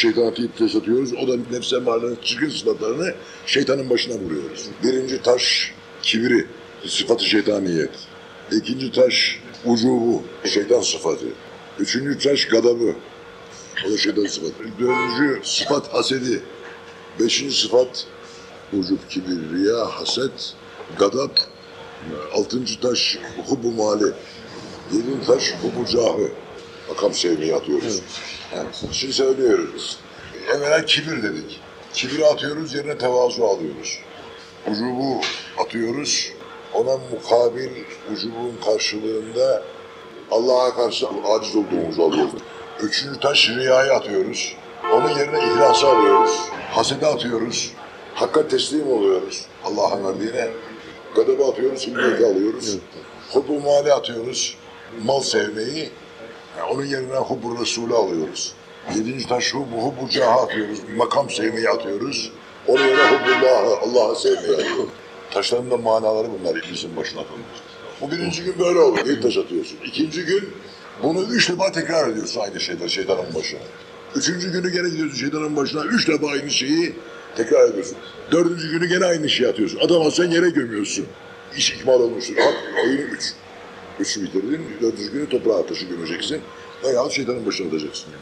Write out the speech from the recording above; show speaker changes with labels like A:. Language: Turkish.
A: şeytana teyip taş atıyoruz. O da nefse mahallenin çirkin sıfatlarını şeytanın başına vuruyoruz. Birinci taş kibri, sıfatı şeytaniyet. İkinci taş ucubu, şeytan sıfatı. Üçüncü taş gadabı, o da şeytan sıfatı. Dördüncü sıfat hasedi. Beşinci sıfat ucub, kibir, riya, haset, gadap. Altıncı taş hubu mali. Yedinci taş hubu cahı. Makam sevmeyi atıyoruz. Şimdi söylüyoruz. Evvela kibir dedik. Kibiri atıyoruz yerine tevazu alıyoruz. Ucubu atıyoruz. Ona mukabil ucubun karşılığında Allah'a karşı aciz olduğumuzu alıyoruz. Üçüncü taş riyayı atıyoruz. Onun yerine ihlası alıyoruz. Hasede atıyoruz. Hakka teslim oluyoruz. Allah'ın verdiğine. Gadabı atıyoruz, himmet'i alıyoruz. Hubbu mali atıyoruz. Mal sevmeyi. Yani onun yerine hubbu Resulü alıyoruz. Yedinci taş hubbu, hubbu caha atıyoruz. Makam sevmeyi atıyoruz. Onun yerine hubbullahı, Allah'ı sevmeyi atıyoruz. Taşların da manaları bunlar iblisin başına atılmış. Bu birinci gün böyle olur. İlk taş atıyorsun. İkinci gün bunu üç defa tekrar ediyorsun aynı şeyler şeytanın başına. Üçüncü günü gene gidiyorsun şeytanın başına. Üç defa aynı şeyi tekrar ediyorsun. Dördüncü günü gene aynı şeyi atıyorsun. Atamazsan yere gömüyorsun. İş ikmal olmuştur. At, oyunu üç. Üçü bitirdin. Dördüncü günü toprağa taşı gömeceksin. Veya şeytanın başına atacaksın.